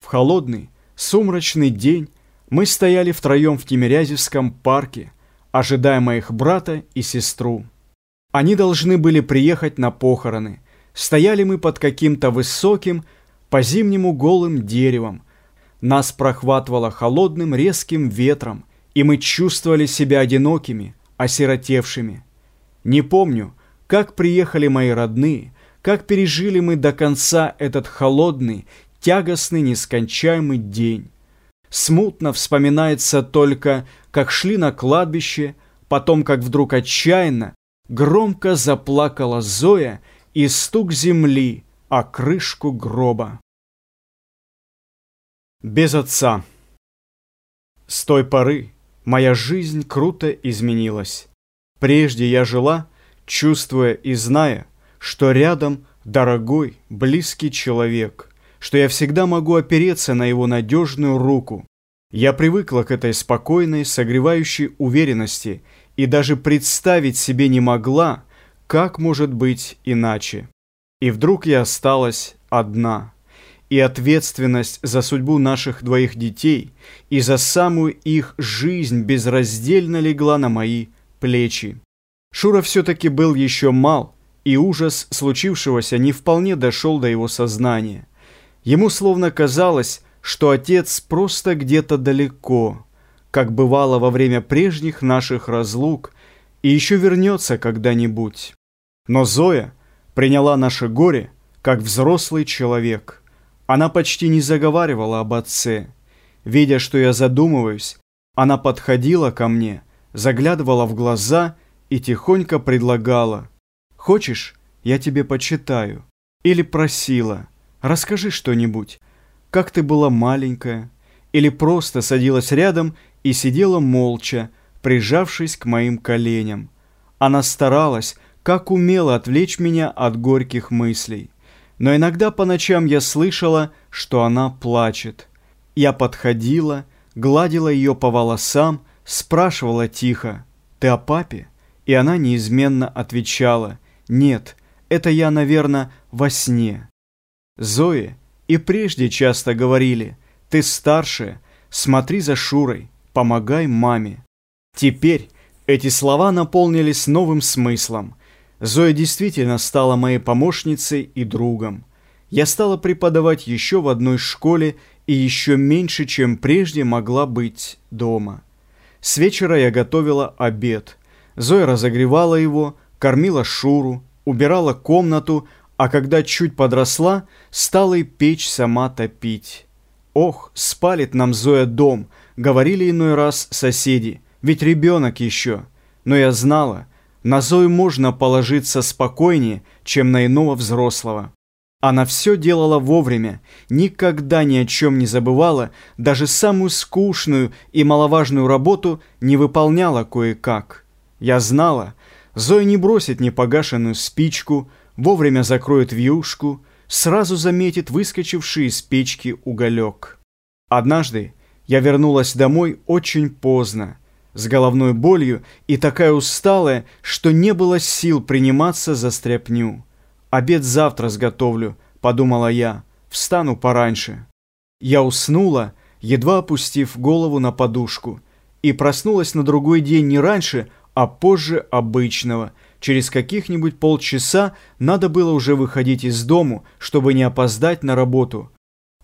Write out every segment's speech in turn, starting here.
В холодный, сумрачный день мы стояли втроем в Тимирязевском парке, ожидая моих брата и сестру. Они должны были приехать на похороны. Стояли мы под каким-то высоким, по-зимнему голым деревом. Нас прохватывало холодным резким ветром, и мы чувствовали себя одинокими, осиротевшими. Не помню, как приехали мои родные, как пережили мы до конца этот холодный, тягостный, нескончаемый день. Смутно вспоминается только, как шли на кладбище, потом, как вдруг отчаянно, громко заплакала Зоя и стук земли о крышку гроба. Без отца. С той поры моя жизнь круто изменилась. Прежде я жила, чувствуя и зная, что рядом дорогой, близкий человек, что я всегда могу опереться на его надежную руку. Я привыкла к этой спокойной, согревающей уверенности и даже представить себе не могла, как может быть иначе. И вдруг я осталась одна. И ответственность за судьбу наших двоих детей и за самую их жизнь безраздельно легла на мои плечи. Шура все-таки был еще мал, и ужас случившегося не вполне дошел до его сознания. Ему словно казалось, что отец просто где-то далеко, как бывало во время прежних наших разлук, и еще вернется когда-нибудь. Но Зоя приняла наше горе как взрослый человек. Она почти не заговаривала об отце. Видя, что я задумываюсь, она подходила ко мне, заглядывала в глаза и тихонько предлагала. «Хочешь, я тебе почитаю?» Или просила – Расскажи что-нибудь. Как ты была маленькая? Или просто садилась рядом и сидела молча, прижавшись к моим коленям? Она старалась, как умела отвлечь меня от горьких мыслей. Но иногда по ночам я слышала, что она плачет. Я подходила, гладила ее по волосам, спрашивала тихо, «Ты о папе?» И она неизменно отвечала, «Нет, это я, наверное, во сне». Зои и прежде часто говорили «Ты старшая, смотри за Шурой, помогай маме». Теперь эти слова наполнились новым смыслом. Зоя действительно стала моей помощницей и другом. Я стала преподавать еще в одной школе и еще меньше, чем прежде могла быть дома. С вечера я готовила обед. Зоя разогревала его, кормила Шуру, убирала комнату, а когда чуть подросла, стала и печь сама топить. «Ох, спалит нам Зоя дом», — говорили иной раз соседи, «ведь ребенок еще». Но я знала, на Зою можно положиться спокойнее, чем на иного взрослого. Она все делала вовремя, никогда ни о чем не забывала, даже самую скучную и маловажную работу не выполняла кое-как. Я знала, Зоя не бросит непогашенную спичку, вовремя закроет вьюшку, сразу заметит выскочивший из печки уголек. Однажды я вернулась домой очень поздно, с головной болью и такая усталая, что не было сил приниматься за стряпню. «Обед завтра сготовлю», — подумала я, — «встану пораньше». Я уснула, едва опустив голову на подушку, и проснулась на другой день не раньше, а позже обычного — Через каких-нибудь полчаса надо было уже выходить из дому, чтобы не опоздать на работу.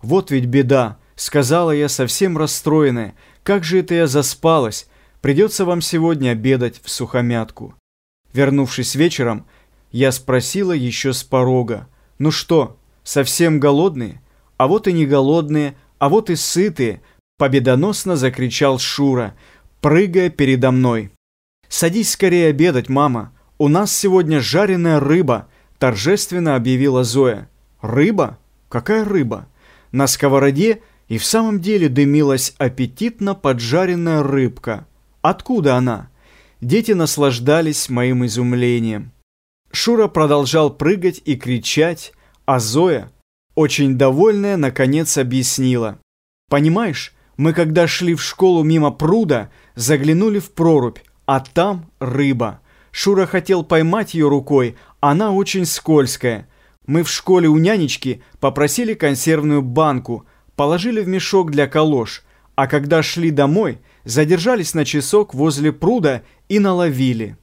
«Вот ведь беда», — сказала я совсем расстроенная. «Как же это я заспалась? Придется вам сегодня обедать в сухомятку». Вернувшись вечером, я спросила еще с порога. «Ну что, совсем голодные? А вот и не голодные, а вот и сытые!» Победоносно закричал Шура, прыгая передо мной. «Садись скорее обедать, мама!» «У нас сегодня жареная рыба», – торжественно объявила Зоя. «Рыба? Какая рыба?» На сковороде и в самом деле дымилась аппетитно поджаренная рыбка. Откуда она? Дети наслаждались моим изумлением. Шура продолжал прыгать и кричать, а Зоя, очень довольная, наконец объяснила. «Понимаешь, мы когда шли в школу мимо пруда, заглянули в прорубь, а там рыба». Шура хотел поймать ее рукой, она очень скользкая. Мы в школе у нянечки попросили консервную банку, положили в мешок для колош, а когда шли домой, задержались на часок возле пруда и наловили.